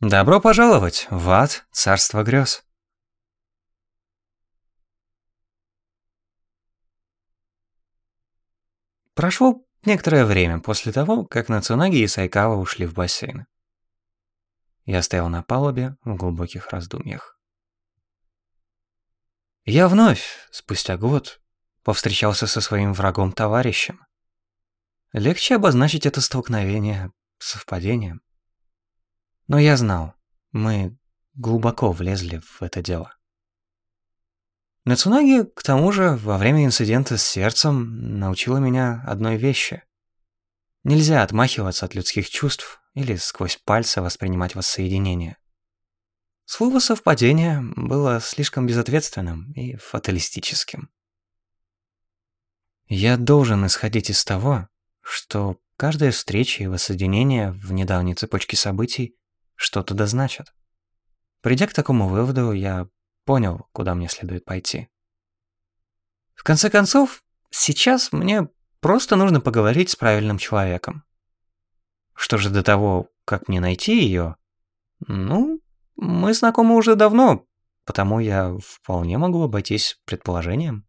Добро пожаловать в ад царство грез. Прошло некоторое время после того, как Нацунаги и Сайкава ушли в бассейн. Я стоял на палубе в глубоких раздумьях. Я вновь, спустя год, повстречался со своим врагом-товарищем. Легче обозначить это столкновение совпадением. Но я знал, мы глубоко влезли в это дело. Нацунаги, к тому же, во время инцидента с сердцем научила меня одной вещи. Нельзя отмахиваться от людских чувств или сквозь пальцы воспринимать воссоединение. Слово «совпадение» было слишком безответственным и фаталистическим. Я должен исходить из того, что каждая встреча и воссоединение в недавней цепочке событий что-то да значит. Придя к такому выводу, я понял, куда мне следует пойти. В конце концов, сейчас мне просто нужно поговорить с правильным человеком. Что же до того, как мне найти ее? Ну, мы знакомы уже давно, потому я вполне могу обойтись предположением.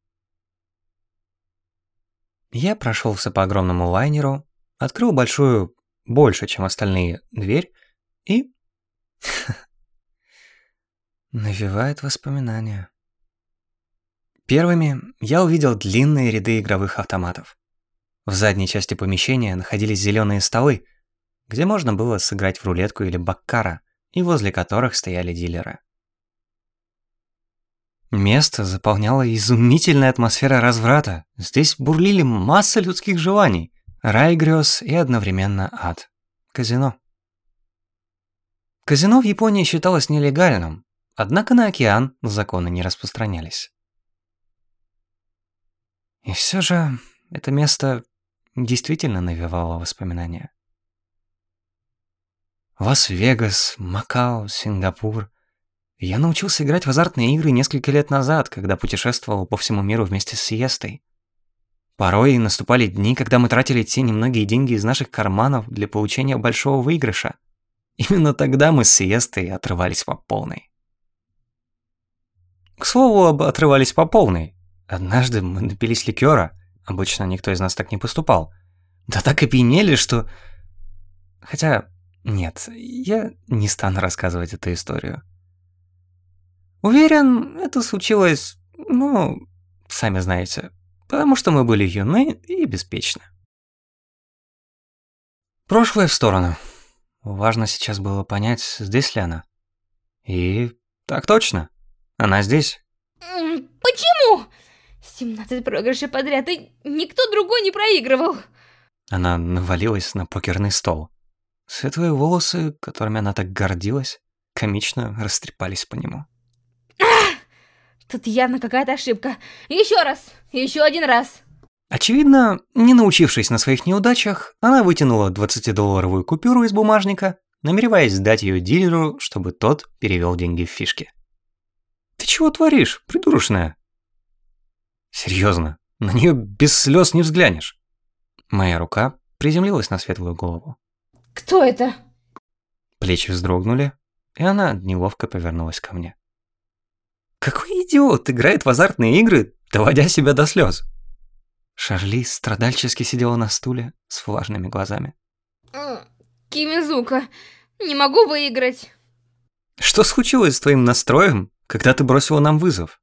Я прошелся по огромному лайнеру, открыл большую, больше, чем остальные, дверь и... Навевает воспоминания. Первыми я увидел длинные ряды игровых автоматов. В задней части помещения находились зеленые столы, где можно было сыграть в рулетку или баккара, и возле которых стояли дилеры. Место заполняла изумительная атмосфера разврата. Здесь бурлили масса людских желаний, рай грез и одновременно ад. Казино. Казино в Японии считалось нелегальным, однако на океан законы не распространялись. И все же это место действительно навевало воспоминания. Лас-Вегас, Макао, Сингапур. Я научился играть в азартные игры несколько лет назад, когда путешествовал по всему миру вместе с Сиестой. Порой наступали дни, когда мы тратили те немногие деньги из наших карманов для получения большого выигрыша. Именно тогда мы с Сиестой отрывались по полной. К слову, об отрывались по полной. Однажды мы напились ликера. Обычно никто из нас так не поступал. Да так опьянели, что... Хотя, нет, я не стану рассказывать эту историю. Уверен, это случилось, ну, сами знаете, потому что мы были юны и беспечны. Прошлое в сторону. Важно сейчас было понять, здесь ли она. И так точно. Она здесь. Почему? 17 проигрышей подряд, и никто другой не проигрывал. Она навалилась на покерный стол. Светлые волосы, которыми она так гордилась, комично растрепались по нему. Тут явно какая-то ошибка. Еще раз, еще один раз. Очевидно, не научившись на своих неудачах, она вытянула 20-долларовую купюру из бумажника, намереваясь сдать ее дилеру, чтобы тот перевел деньги в фишки. «Ты чего творишь, придурочная?» «Серьезно, на нее без слез не взглянешь». Моя рука приземлилась на светлую голову. Кто это? Плечи вздрогнули, и она неловко повернулась ко мне. Какой идиот играет в азартные игры, доводя себя до слез? Шарли страдальчески сидела на стуле с влажными глазами. Кимизука, не могу выиграть. Что случилось с твоим настроем, когда ты бросила нам вызов?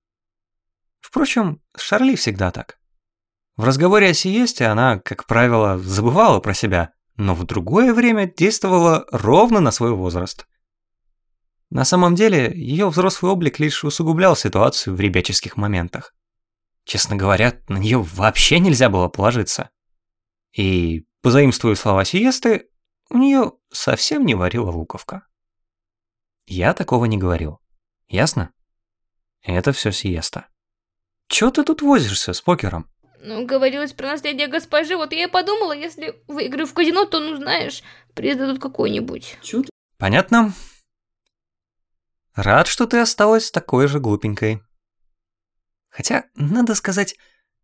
Впрочем, Шарли всегда так. В разговоре о сиесте она, как правило, забывала про себя, но в другое время действовала ровно на свой возраст. На самом деле, ее взрослый облик лишь усугублял ситуацию в ребяческих моментах. Честно говоря, на нее вообще нельзя было положиться. И, позаимствуя слова сиесты, у нее совсем не варила луковка. Я такого не говорил. Ясно? Это все сиеста. Чё ты тут возишься с покером? Ну, говорилось про наследие госпожи, вот я и подумала, если выиграю в казино, то, ну знаешь, приз дадут какой-нибудь. Понятно. Рад, что ты осталась такой же глупенькой. Хотя, надо сказать,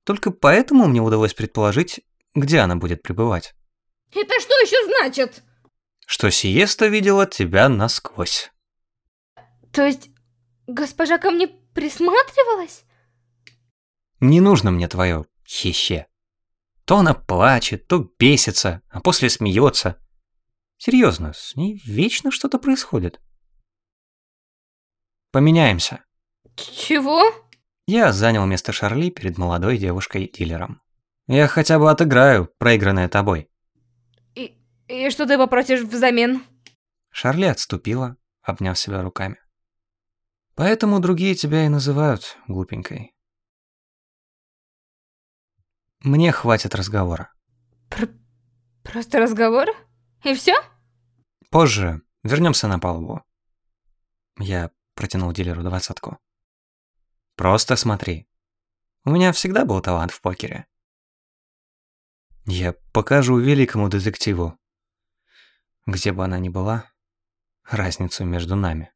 только поэтому мне удалось предположить, где она будет пребывать. Это что еще значит? что Сиеста видела тебя насквозь. То есть, госпожа ко мне присматривалась? Не нужно мне твое хище. То она плачет, то бесится, а после смеется. Серьезно, с ней вечно что-то происходит. Поменяемся. Чего? Я занял место Шарли перед молодой девушкой-дилером. Я хотя бы отыграю проигранное тобой. И, и что ты попросишь взамен? Шарли отступила, обняв себя руками. Поэтому другие тебя и называют глупенькой. Мне хватит разговора. Пр просто разговор? И все? Позже вернемся на палубу. Я протянул дилеру двадцатку. Просто смотри. У меня всегда был талант в покере. Я покажу великому детективу, где бы она ни была, разницу между нами.